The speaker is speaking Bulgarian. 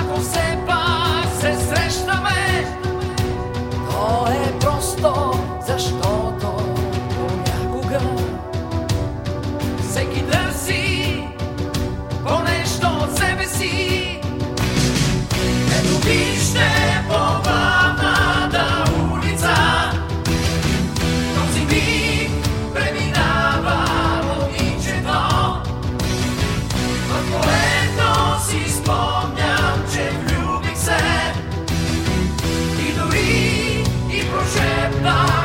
ако все пак се срещаме, то е просто защото някога всеки goodbye.